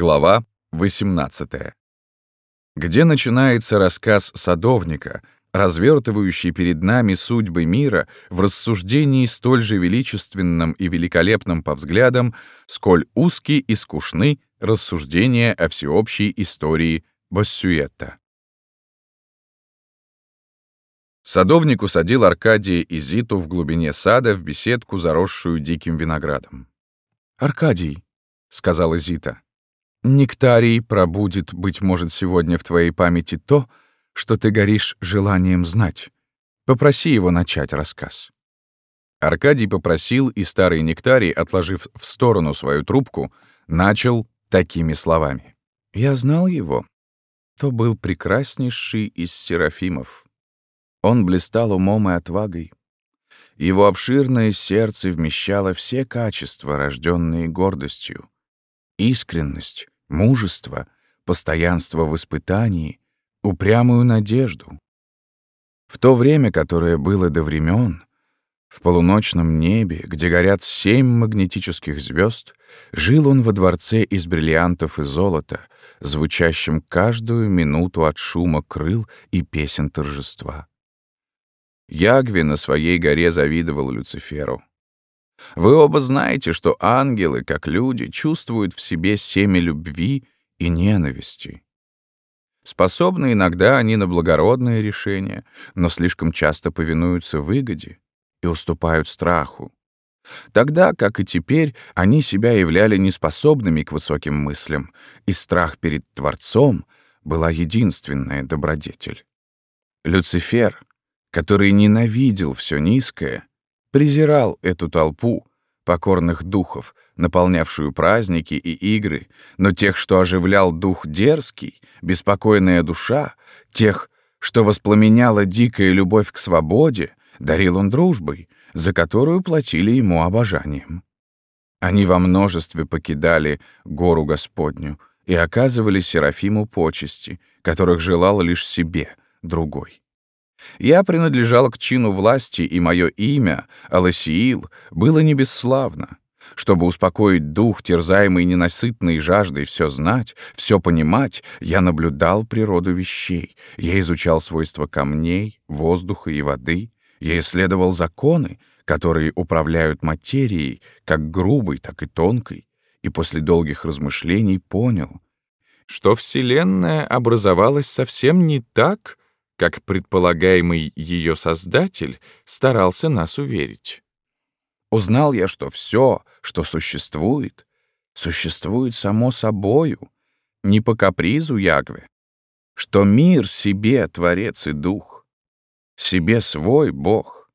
Глава 18. Где начинается рассказ садовника, развертывающий перед нами судьбы мира в рассуждении столь же величественном и великолепном по взглядам, сколь узки и скучны рассуждения о всеобщей истории Боссюэта. Садовник усадил Аркадия и Зиту в глубине сада в беседку, заросшую диким виноградом. «Аркадий», — сказала Зита, — «нектарий пробудит, быть может, сегодня в твоей памяти то, что ты горишь желанием знать. Попроси его начать рассказ». Аркадий попросил, и старый нектарий, отложив в сторону свою трубку, начал такими словами. «Я знал его. То был прекраснейший из серафимов. Он блистал умом и отвагой. Его обширное сердце вмещало все качества, рожденные гордостью. Искренность, мужество, постоянство в испытании, упрямую надежду. В то время, которое было до времен, в полуночном небе, где горят семь магнетических звезд, жил он во дворце из бриллиантов и золота, звучащим каждую минуту от шума крыл и песен торжества. Ягве на своей горе завидовал Люциферу. Вы оба знаете, что ангелы, как люди, чувствуют в себе семя любви и ненависти. Способны иногда они на благородное решение, но слишком часто повинуются выгоде и уступают страху. Тогда, как и теперь, они себя являли неспособными к высоким мыслям, и страх перед Творцом была единственная добродетель. Люцифер — который ненавидел все низкое, презирал эту толпу покорных духов, наполнявшую праздники и игры, но тех, что оживлял дух дерзкий, беспокойная душа, тех, что воспламеняла дикая любовь к свободе, дарил он дружбой, за которую платили ему обожанием. Они во множестве покидали гору Господню и оказывали Серафиму почести, которых желал лишь себе другой. Я принадлежал к чину власти, и мое имя, Аласиил, было не бесславно. Чтобы успокоить дух, терзаемый ненасытной жаждой все знать, все понимать, я наблюдал природу вещей, я изучал свойства камней, воздуха и воды, я исследовал законы, которые управляют материей, как грубой, так и тонкой, и после долгих размышлений понял, что Вселенная образовалась совсем не так, как предполагаемый ее создатель старался нас уверить. Узнал я, что все, что существует, существует само собою, не по капризу Ягве, что мир себе Творец и Дух, себе свой Бог.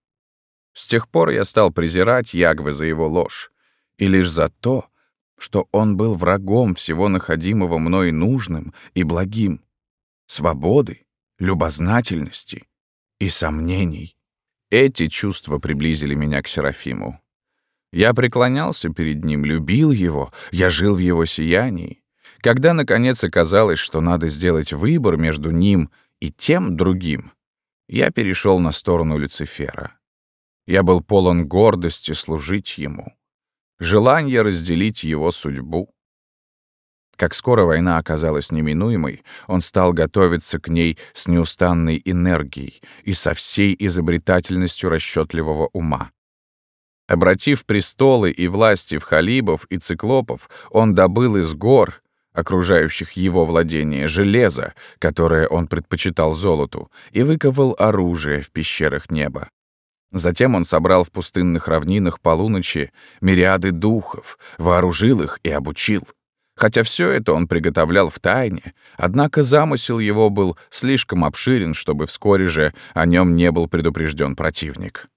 С тех пор я стал презирать Ягве за его ложь, и лишь за то, что он был врагом всего находимого мной нужным и благим, свободы любознательности и сомнений. Эти чувства приблизили меня к Серафиму. Я преклонялся перед ним, любил его, я жил в его сиянии. Когда, наконец, оказалось, что надо сделать выбор между ним и тем другим, я перешел на сторону Люцифера. Я был полон гордости служить ему, желания разделить его судьбу. Как скоро война оказалась неминуемой, он стал готовиться к ней с неустанной энергией и со всей изобретательностью расчетливого ума. Обратив престолы и власти в халибов и циклопов, он добыл из гор, окружающих его владение, железо, которое он предпочитал золоту, и выковал оружие в пещерах неба. Затем он собрал в пустынных равнинах полуночи мириады духов, вооружил их и обучил. Хотя все это он приготовлял в тайне, однако замысел его был слишком обширен, чтобы вскоре же о нем не был предупрежден противник.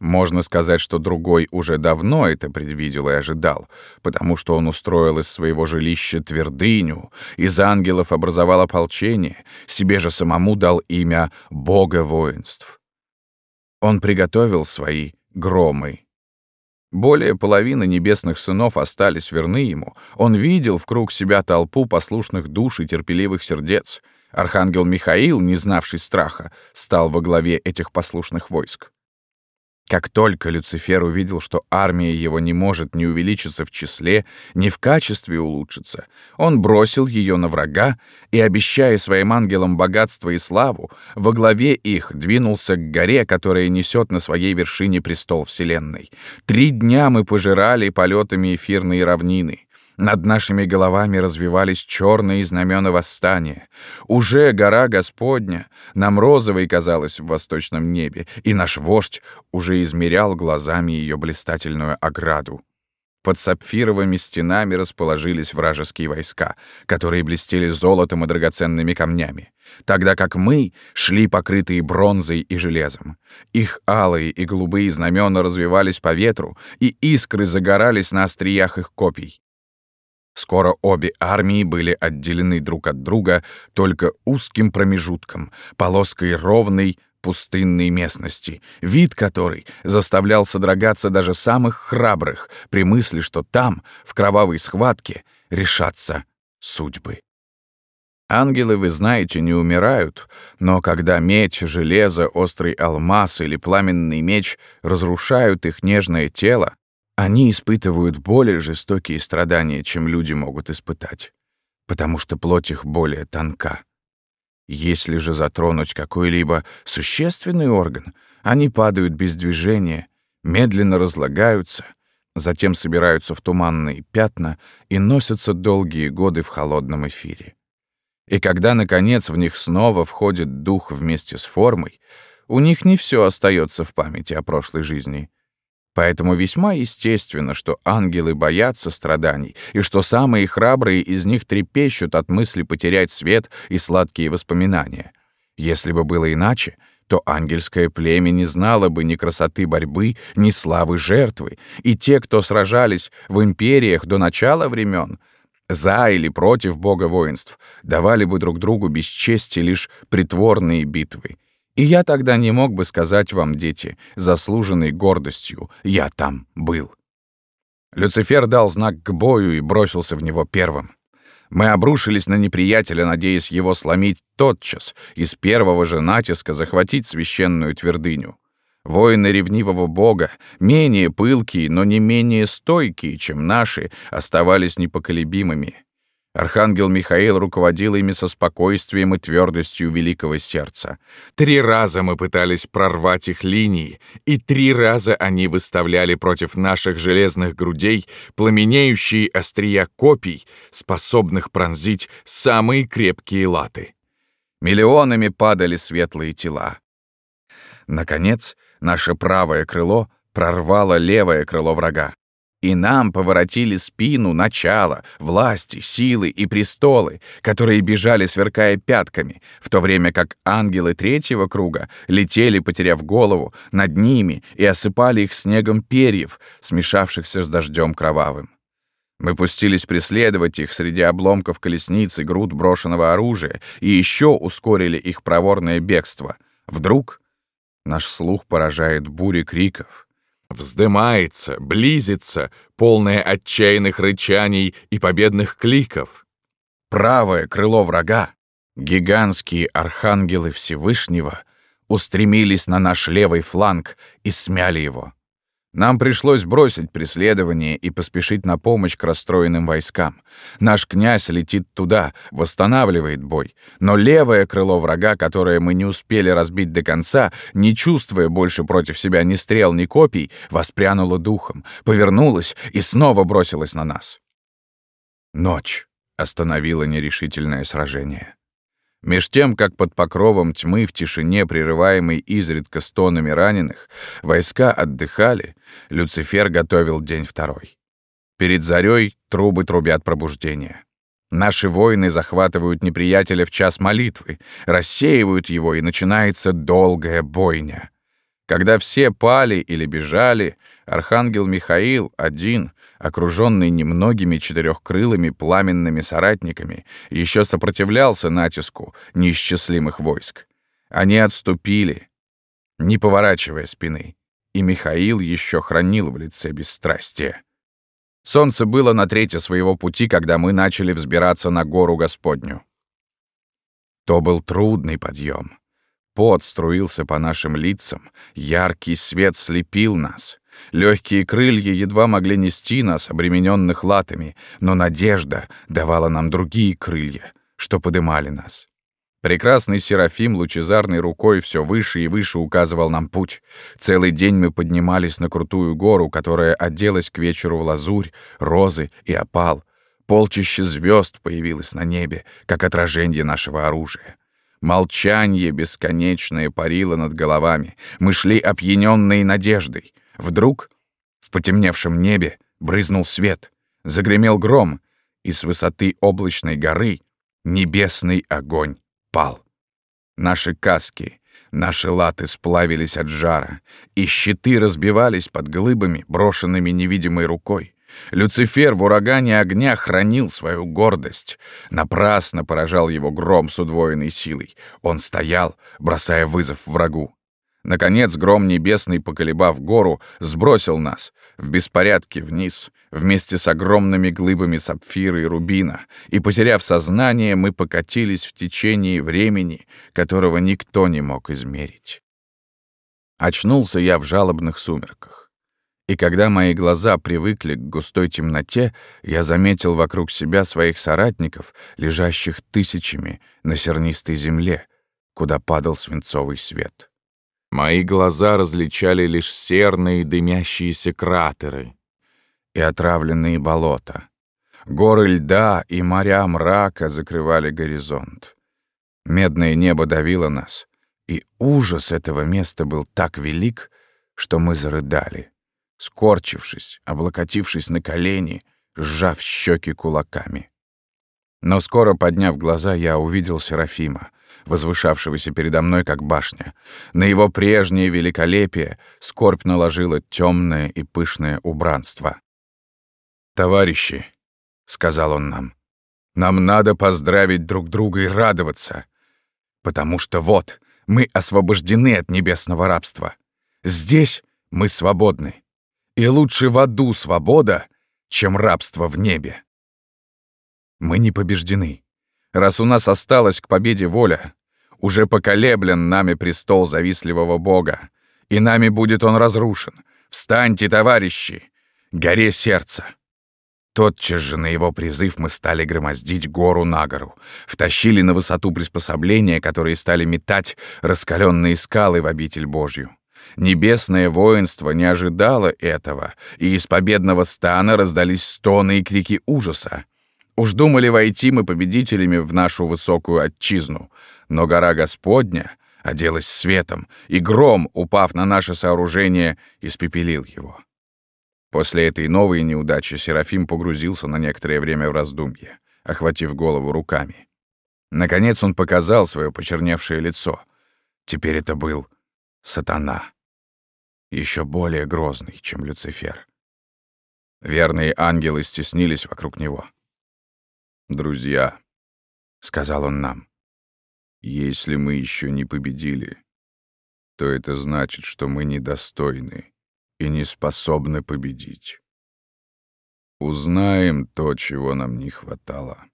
Можно сказать, что другой уже давно это предвидел и ожидал, потому что он устроил из своего жилища твердыню, из ангелов образовал ополчение, себе же самому дал имя Бога воинств. Он приготовил свои громы более половины небесных сынов остались верны ему. Он видел в круг себя толпу послушных душ и терпеливых сердец. Архангел Михаил, не знавший страха, стал во главе этих послушных войск. Как только Люцифер увидел, что армия его не может ни увеличиться в числе, ни в качестве улучшиться, он бросил ее на врага и, обещая своим ангелам богатство и славу, во главе их двинулся к горе, которая несет на своей вершине престол Вселенной. Три дня мы пожирали полетами эфирные равнины. Над нашими головами развивались черные знамена восстания. Уже гора Господня нам розовой казалась в восточном небе, и наш вождь уже измерял глазами ее блистательную ограду. Под сапфировыми стенами расположились вражеские войска, которые блестели золотом и драгоценными камнями, тогда как мы шли покрытые бронзой и железом. Их алые и голубые знамена развивались по ветру, и искры загорались на остриях их копий. Скоро обе армии были отделены друг от друга только узким промежутком, полоской ровной пустынной местности, вид которой заставлял содрогаться даже самых храбрых при мысли, что там, в кровавой схватке, решатся судьбы. Ангелы, вы знаете, не умирают, но когда медь, железо, острый алмаз или пламенный меч разрушают их нежное тело, они испытывают более жестокие страдания, чем люди могут испытать, потому что плоть их более тонка. Если же затронуть какой-либо существенный орган, они падают без движения, медленно разлагаются, затем собираются в туманные пятна и носятся долгие годы в холодном эфире. И когда, наконец, в них снова входит дух вместе с формой, у них не все остается в памяти о прошлой жизни — Поэтому весьма естественно, что ангелы боятся страданий, и что самые храбрые из них трепещут от мысли потерять свет и сладкие воспоминания. Если бы было иначе, то ангельское племя не знало бы ни красоты борьбы, ни славы жертвы, и те, кто сражались в империях до начала времен, за или против бога воинств, давали бы друг другу без лишь притворные битвы, и я тогда не мог бы сказать вам, дети, заслуженной гордостью, я там был. Люцифер дал знак к бою и бросился в него первым. Мы обрушились на неприятеля, надеясь его сломить тотчас, из первого же натиска захватить священную твердыню. Воины ревнивого бога, менее пылкие, но не менее стойкие, чем наши, оставались непоколебимыми. Архангел Михаил руководил ими со спокойствием и твердостью великого сердца. Три раза мы пытались прорвать их линии, и три раза они выставляли против наших железных грудей пламенеющие острия копий, способных пронзить самые крепкие латы. Миллионами падали светлые тела. Наконец, наше правое крыло прорвало левое крыло врага. И нам поворотили спину начала, власти, силы и престолы, которые бежали, сверкая пятками, в то время как ангелы третьего круга летели, потеряв голову, над ними и осыпали их снегом перьев, смешавшихся с дождем кровавым. Мы пустились преследовать их среди обломков колесниц и груд брошенного оружия и еще ускорили их проворное бегство. Вдруг наш слух поражает бури криков вздымается, близится, полное отчаянных рычаний и победных кликов. Правое крыло врага, гигантские архангелы Всевышнего, устремились на наш левый фланг и смяли его. Нам пришлось бросить преследование и поспешить на помощь к расстроенным войскам. Наш князь летит туда, восстанавливает бой. Но левое крыло врага, которое мы не успели разбить до конца, не чувствуя больше против себя ни стрел, ни копий, воспрянуло духом, повернулось и снова бросилось на нас. Ночь остановила нерешительное сражение. Меж тем, как под покровом тьмы в тишине, прерываемой изредка стонами раненых, войска отдыхали, Люцифер готовил день второй. Перед зарей трубы трубят пробуждения. Наши воины захватывают неприятеля в час молитвы, рассеивают его, и начинается долгая бойня. Когда все пали или бежали, архангел Михаил один окруженный немногими четырехкрылыми пламенными соратниками, еще сопротивлялся натиску неисчислимых войск. Они отступили, не поворачивая спины, и Михаил еще хранил в лице бесстрастие. Солнце было на третье своего пути, когда мы начали взбираться на гору Господню. То был трудный подъем. Пот струился по нашим лицам, яркий свет слепил нас. Легкие крылья едва могли нести нас, обремененных латами, но надежда давала нам другие крылья, что подымали нас. Прекрасный Серафим лучезарной рукой все выше и выше указывал нам путь. Целый день мы поднимались на крутую гору, которая оделась к вечеру в лазурь, розы и опал. Полчище звезд появилось на небе, как отражение нашего оружия. Молчание бесконечное парило над головами. Мы шли опьяненные надеждой. Вдруг в потемневшем небе брызнул свет, загремел гром, и с высоты облачной горы небесный огонь пал. Наши каски, наши латы сплавились от жара, и щиты разбивались под глыбами, брошенными невидимой рукой. Люцифер в урагане огня хранил свою гордость. Напрасно поражал его гром с удвоенной силой. Он стоял, бросая вызов врагу. Наконец гром небесный, поколебав гору, сбросил нас в беспорядке вниз, вместе с огромными глыбами сапфира и рубина, и, потеряв сознание, мы покатились в течение времени, которого никто не мог измерить. Очнулся я в жалобных сумерках. И когда мои глаза привыкли к густой темноте, я заметил вокруг себя своих соратников, лежащих тысячами на сернистой земле, куда падал свинцовый свет. Мои глаза различали лишь серные дымящиеся кратеры и отравленные болота. Горы льда и моря мрака закрывали горизонт. Медное небо давило нас, и ужас этого места был так велик, что мы зарыдали скорчившись, облокотившись на колени, сжав щеки кулаками. Но скоро, подняв глаза, я увидел Серафима, возвышавшегося передо мной как башня. На его прежнее великолепие скорбь наложила темное и пышное убранство. «Товарищи», — сказал он нам, — «нам надо поздравить друг друга и радоваться, потому что вот мы освобождены от небесного рабства. Здесь мы свободны. И лучше в аду свобода, чем рабство в небе. Мы не побеждены. Раз у нас осталась к победе воля, уже поколеблен нами престол завистливого бога, и нами будет он разрушен. Встаньте, товарищи! Горе сердце! Тотчас же на его призыв мы стали громоздить гору на гору, втащили на высоту приспособления, которые стали метать раскаленные скалы в обитель Божью. Небесное воинство не ожидало этого, и из победного стана раздались стоны и крики ужаса. Уж думали войти мы победителями в нашу высокую отчизну, но гора Господня оделась светом, и гром, упав на наше сооружение, испепелил его. После этой новой неудачи Серафим погрузился на некоторое время в раздумье, охватив голову руками. Наконец он показал свое почерневшее лицо. Теперь это был сатана еще более грозный, чем Люцифер. Верные ангелы стеснились вокруг него. «Друзья», — сказал он нам, — «если мы еще не победили, то это значит, что мы недостойны и не способны победить. Узнаем то, чего нам не хватало.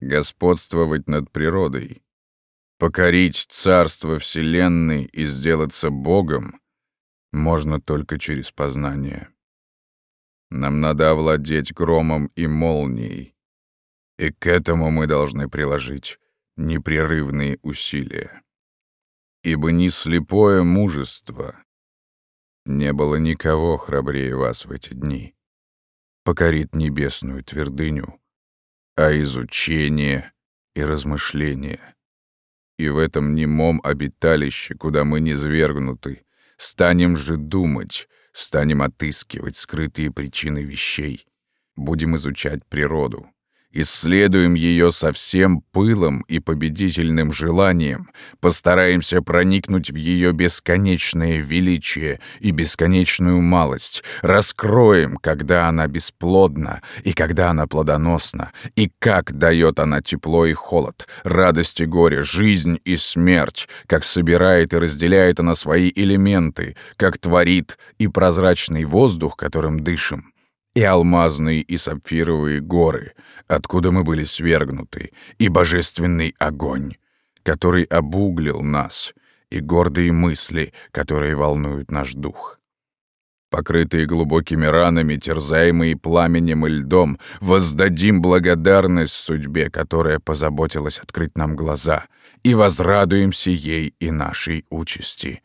Господствовать над природой, покорить царство Вселенной и сделаться Богом можно только через познание. Нам надо овладеть громом и молнией, и к этому мы должны приложить непрерывные усилия. Ибо ни слепое мужество, не было никого храбрее вас в эти дни, покорит небесную твердыню, а изучение и размышление. И в этом немом обиталище, куда мы не свергнуты, Станем же думать, станем отыскивать скрытые причины вещей. Будем изучать природу. Исследуем ее со всем пылом и победительным желанием, постараемся проникнуть в ее бесконечное величие и бесконечную малость, раскроем, когда она бесплодна и когда она плодоносна, и как дает она тепло и холод, радость и горе, жизнь и смерть, как собирает и разделяет она свои элементы, как творит и прозрачный воздух, которым дышим, и алмазные и сапфировые горы, откуда мы были свергнуты, и божественный огонь, который обуглил нас, и гордые мысли, которые волнуют наш дух. Покрытые глубокими ранами, терзаемые пламенем и льдом, воздадим благодарность судьбе, которая позаботилась открыть нам глаза, и возрадуемся ей и нашей участи.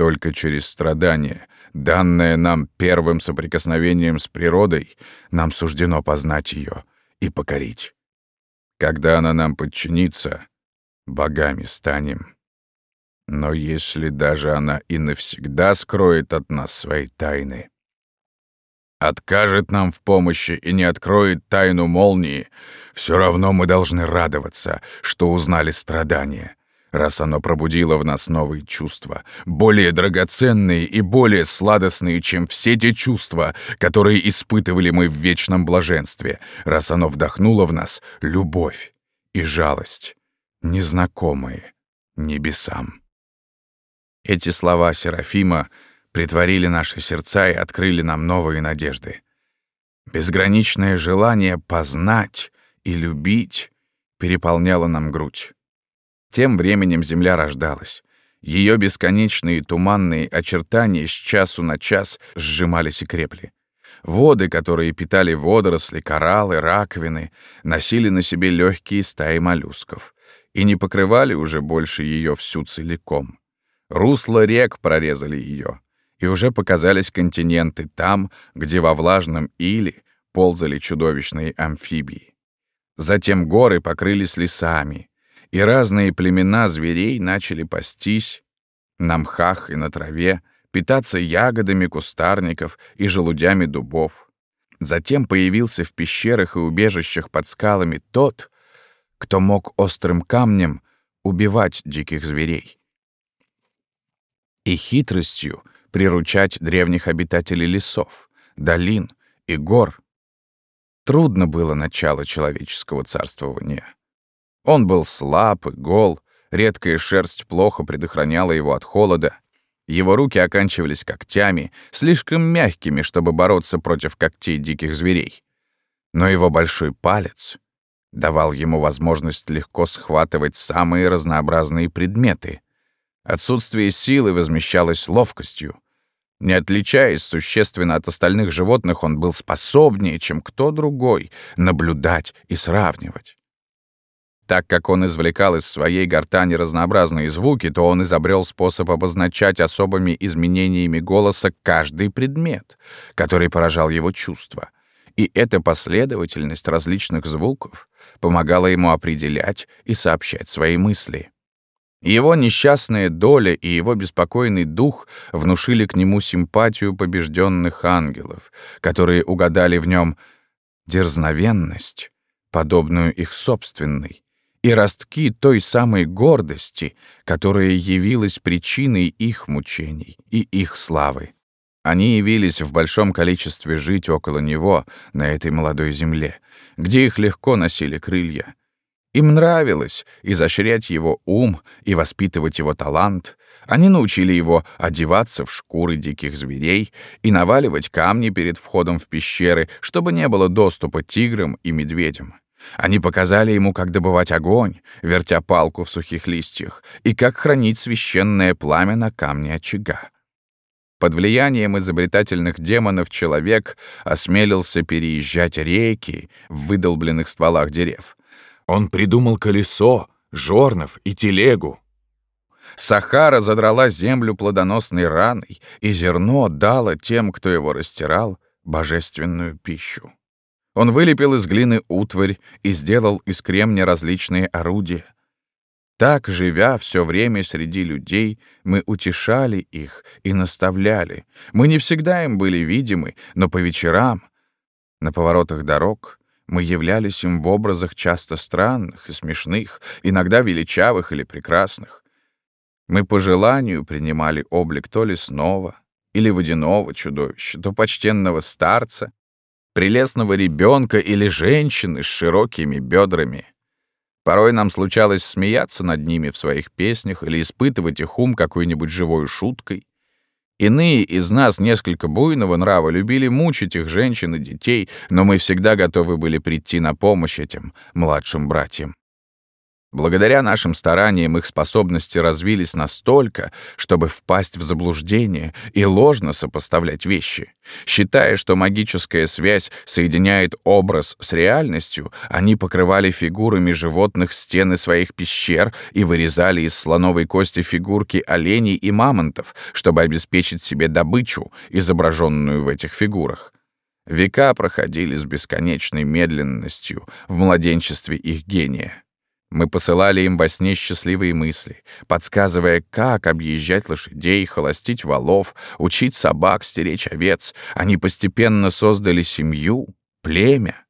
Только через страдания, данное нам первым соприкосновением с природой, нам суждено познать ее и покорить. Когда она нам подчинится, богами станем. Но если даже она и навсегда скроет от нас свои тайны, откажет нам в помощи и не откроет тайну молнии, все равно мы должны радоваться, что узнали страдания, раз оно пробудило в нас новые чувства, более драгоценные и более сладостные, чем все те чувства, которые испытывали мы в вечном блаженстве, раз оно вдохнуло в нас любовь и жалость, незнакомые небесам. Эти слова Серафима притворили наши сердца и открыли нам новые надежды. Безграничное желание познать и любить переполняло нам грудь. Тем временем земля рождалась. Ее бесконечные туманные очертания с часу на час сжимались и крепли. Воды, которые питали водоросли, кораллы, раковины, носили на себе легкие стаи моллюсков и не покрывали уже больше ее всю целиком. Русла рек прорезали ее, и уже показались континенты там, где во влажном иле ползали чудовищные амфибии. Затем горы покрылись лесами, и разные племена зверей начали пастись на мхах и на траве, питаться ягодами кустарников и желудями дубов. Затем появился в пещерах и убежищах под скалами тот, кто мог острым камнем убивать диких зверей и хитростью приручать древних обитателей лесов, долин и гор. Трудно было начало человеческого царствования. Он был слаб и гол, редкая шерсть плохо предохраняла его от холода. Его руки оканчивались когтями, слишком мягкими, чтобы бороться против когтей диких зверей. Но его большой палец давал ему возможность легко схватывать самые разнообразные предметы. Отсутствие силы возмещалось ловкостью. Не отличаясь существенно от остальных животных, он был способнее, чем кто другой, наблюдать и сравнивать. Так как он извлекал из своей гортани разнообразные звуки, то он изобрел способ обозначать особыми изменениями голоса каждый предмет, который поражал его чувства. И эта последовательность различных звуков помогала ему определять и сообщать свои мысли. Его несчастная доля и его беспокойный дух внушили к нему симпатию побежденных ангелов, которые угадали в нем дерзновенность, подобную их собственной, и ростки той самой гордости, которая явилась причиной их мучений и их славы. Они явились в большом количестве жить около него, на этой молодой земле, где их легко носили крылья. Им нравилось изощрять его ум и воспитывать его талант. Они научили его одеваться в шкуры диких зверей и наваливать камни перед входом в пещеры, чтобы не было доступа тиграм и медведям. Они показали ему, как добывать огонь, вертя палку в сухих листьях, и как хранить священное пламя на камне очага. Под влиянием изобретательных демонов человек осмелился переезжать реки в выдолбленных стволах дерев. Он придумал колесо, жорнов и телегу. Сахара задрала землю плодоносной раной, и зерно дало тем, кто его растирал, божественную пищу. Он вылепил из глины утварь и сделал из кремня различные орудия. Так, живя все время среди людей, мы утешали их и наставляли. Мы не всегда им были видимы, но по вечерам, на поворотах дорог, мы являлись им в образах часто странных и смешных, иногда величавых или прекрасных. Мы по желанию принимали облик то лесного или водяного чудовища, то почтенного старца, прелестного ребенка или женщины с широкими бедрами. Порой нам случалось смеяться над ними в своих песнях или испытывать их ум какой-нибудь живой шуткой. Иные из нас несколько буйного нрава любили мучить их женщин и детей, но мы всегда готовы были прийти на помощь этим младшим братьям. Благодаря нашим стараниям их способности развились настолько, чтобы впасть в заблуждение и ложно сопоставлять вещи. Считая, что магическая связь соединяет образ с реальностью, они покрывали фигурами животных стены своих пещер и вырезали из слоновой кости фигурки оленей и мамонтов, чтобы обеспечить себе добычу, изображенную в этих фигурах. Века проходили с бесконечной медленностью в младенчестве их гения. Мы посылали им во сне счастливые мысли, подсказывая, как объезжать лошадей, холостить валов, учить собак, стеречь овец. Они постепенно создали семью, племя.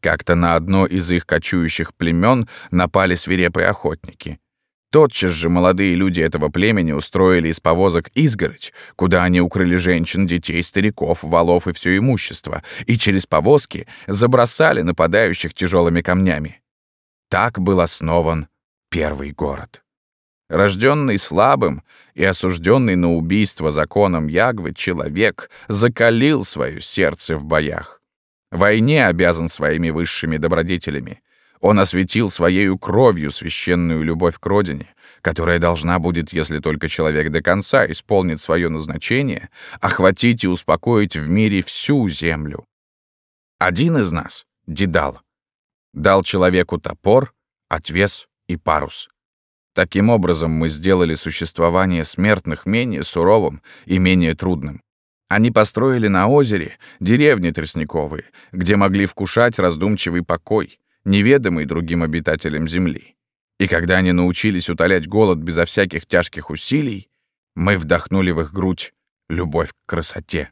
Как-то на одно из их кочующих племен напали свирепые охотники. Тотчас же молодые люди этого племени устроили из повозок изгородь, куда они укрыли женщин, детей, стариков, валов и все имущество, и через повозки забросали нападающих тяжелыми камнями. Так был основан первый город. Рожденный слабым и осужденный на убийство законом Ягвы, человек закалил свое сердце в боях. Войне обязан своими высшими добродетелями. Он осветил своею кровью священную любовь к родине, которая должна будет, если только человек до конца исполнит свое назначение, охватить и успокоить в мире всю землю. Один из нас, Дедал, Дал человеку топор, отвес и парус. Таким образом мы сделали существование смертных менее суровым и менее трудным. Они построили на озере деревни тростниковые, где могли вкушать раздумчивый покой, неведомый другим обитателям земли. И когда они научились утолять голод безо всяких тяжких усилий, мы вдохнули в их грудь любовь к красоте.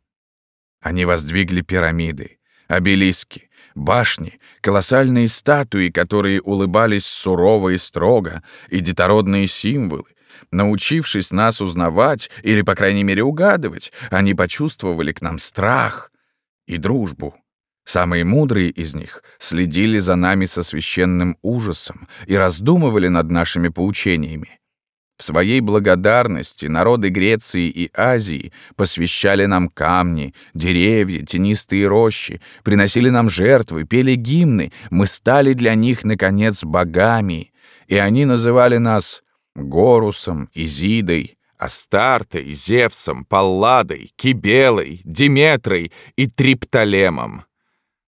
Они воздвигли пирамиды, обелиски, башни, колоссальные статуи, которые улыбались сурово и строго, и детородные символы. Научившись нас узнавать, или, по крайней мере, угадывать, они почувствовали к нам страх и дружбу. Самые мудрые из них следили за нами со священным ужасом и раздумывали над нашими поучениями. В своей благодарности народы Греции и Азии посвящали нам камни, деревья, тенистые рощи, приносили нам жертвы, пели гимны. Мы стали для них, наконец, богами, и они называли нас Горусом, Изидой, Астартой, Зевсом, Палладой, Кибелой, Диметрой и Триптолемом.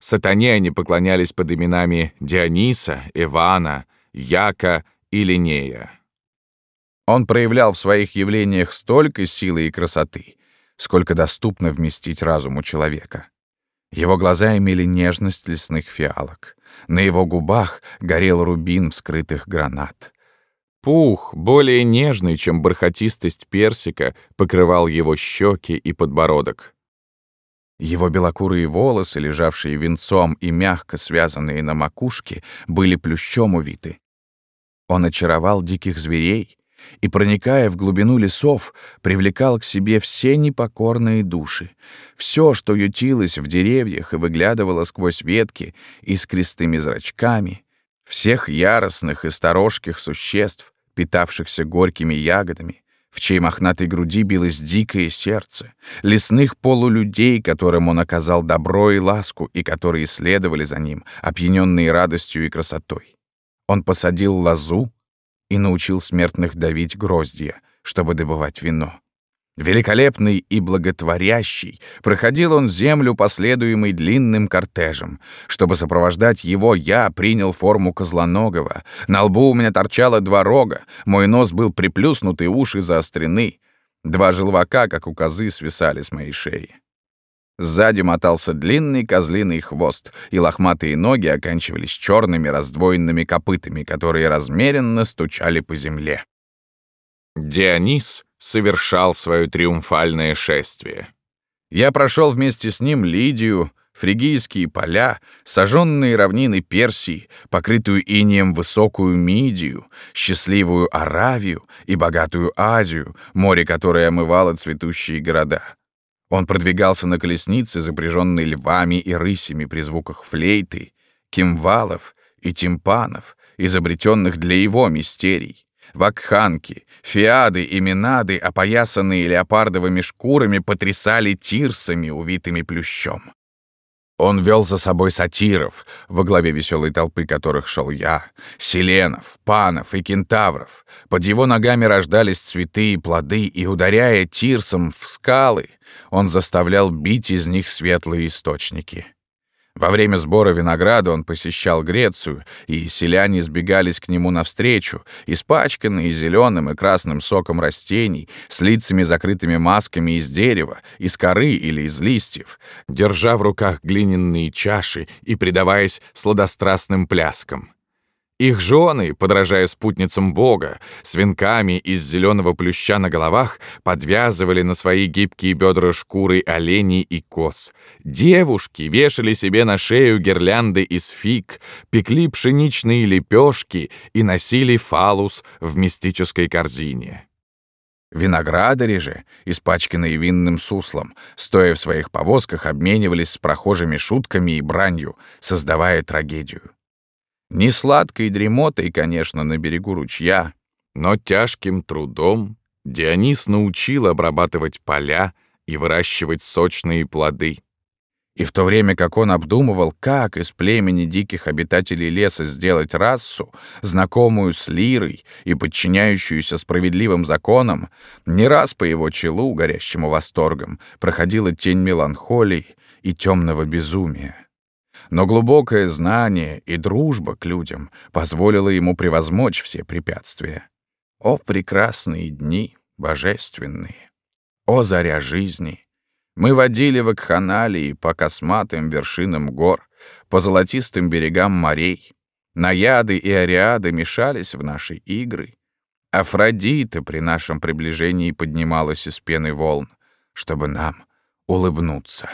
Сатане они поклонялись под именами Диониса, Ивана, Яка и Линея. Он проявлял в своих явлениях столько силы и красоты, сколько доступно вместить разуму человека. Его глаза имели нежность лесных фиалок. На его губах горел рубин вскрытых гранат. Пух, более нежный, чем бархатистость персика, покрывал его щеки и подбородок. Его белокурые волосы, лежавшие венцом и мягко связанные на макушке, были плющом увиты. Он очаровал диких зверей, и, проникая в глубину лесов, привлекал к себе все непокорные души, все, что ютилось в деревьях и выглядывало сквозь ветки искристыми зрачками, всех яростных и сторожких существ, питавшихся горькими ягодами, в чьей мохнатой груди билось дикое сердце, лесных полулюдей, которым он оказал добро и ласку, и которые следовали за ним, опьяненные радостью и красотой. Он посадил лозу, и научил смертных давить гроздья, чтобы добывать вино. Великолепный и благотворящий, проходил он землю, последуемый длинным кортежем. Чтобы сопровождать его, я принял форму козлоногого. На лбу у меня торчало два рога, мой нос был приплюснут и уши заострены. Два желвака, как у козы, свисали с моей шеи. Сзади мотался длинный козлиный хвост, и лохматые ноги оканчивались черными раздвоенными копытами, которые размеренно стучали по земле. Дионис совершал свое триумфальное шествие. Я прошел вместе с ним Лидию, фригийские поля, сожженные равнины Персии, покрытую инеем высокую Мидию, счастливую Аравию и богатую Азию, море которое омывало цветущие города. Он продвигался на колеснице, запряженной львами и рысями при звуках флейты, кимвалов и тимпанов, изобретенных для его мистерий. Вакханки, фиады и минады, опоясанные леопардовыми шкурами, потрясали тирсами, увитыми плющом. Он вел за собой сатиров, во главе веселой толпы которых шел я, селенов, панов и кентавров. Под его ногами рождались цветы и плоды, и, ударяя тирсом в скалы, он заставлял бить из них светлые источники. Во время сбора винограда он посещал Грецию, и селяне сбегались к нему навстречу, испачканные зеленым и красным соком растений, с лицами закрытыми масками из дерева, из коры или из листьев, держа в руках глиняные чаши и предаваясь сладострастным пляскам. Их жены, подражая спутницам Бога, с венками из зеленого плюща на головах, подвязывали на свои гибкие бедра шкуры оленей и коз. Девушки вешали себе на шею гирлянды из фиг, пекли пшеничные лепешки и носили фалус в мистической корзине. Виноградари же, испачканные винным суслом, стоя в своих повозках, обменивались с прохожими шутками и бранью, создавая трагедию. Не сладкой дремотой, конечно, на берегу ручья, но тяжким трудом Дионис научил обрабатывать поля и выращивать сочные плоды. И в то время как он обдумывал, как из племени диких обитателей леса сделать расу, знакомую с лирой и подчиняющуюся справедливым законам, не раз по его челу, горящему восторгом, проходила тень меланхолии и темного безумия но глубокое знание и дружба к людям позволило ему превозмочь все препятствия. О, прекрасные дни, божественные! О, заря жизни! Мы водили в Акханалии по косматым вершинам гор, по золотистым берегам морей. Наяды и ариады мешались в наши игры. Афродита при нашем приближении поднималась из пены волн, чтобы нам улыбнуться.